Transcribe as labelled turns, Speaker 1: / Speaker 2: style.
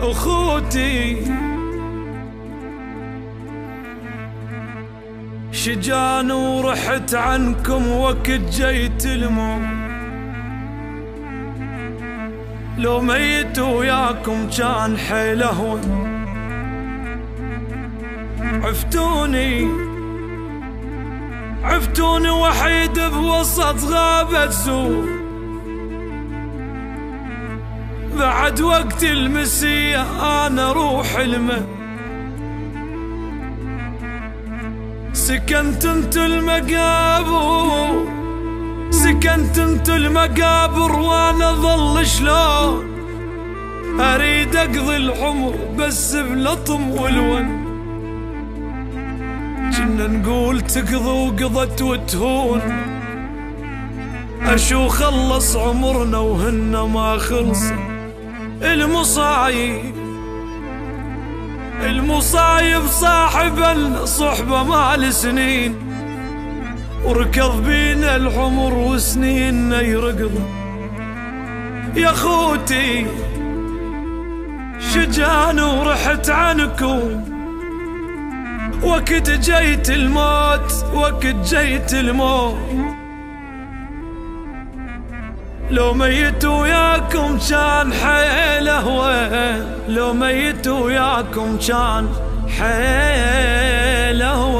Speaker 1: أخوتي شجان ورحت عنكم وقت جيت الموت. لو ميت وياكم كان حيله عفتوني عفتوني وحيد بوسط غابة زور بعد وقت المسية أنا روح المه سكنت انت المقابر سكنت انت المقابر وأنا ظل شلون؟ أريد أقضي العمر بس بلطم والون. كنا نقول تقضي وقضت وتهون. أشو خلص عمرنا وهن ما خلص المصايب. المصايب صاحب الصحبة مال سنين وركض بينا العمر وسنين يرقض. يا خوتي شجان ورحت عنكم. وقت جيت الموت وقت جيت الموت. لو ميت وياكم كان حيله وين لو ميت وياكم كان حيله وين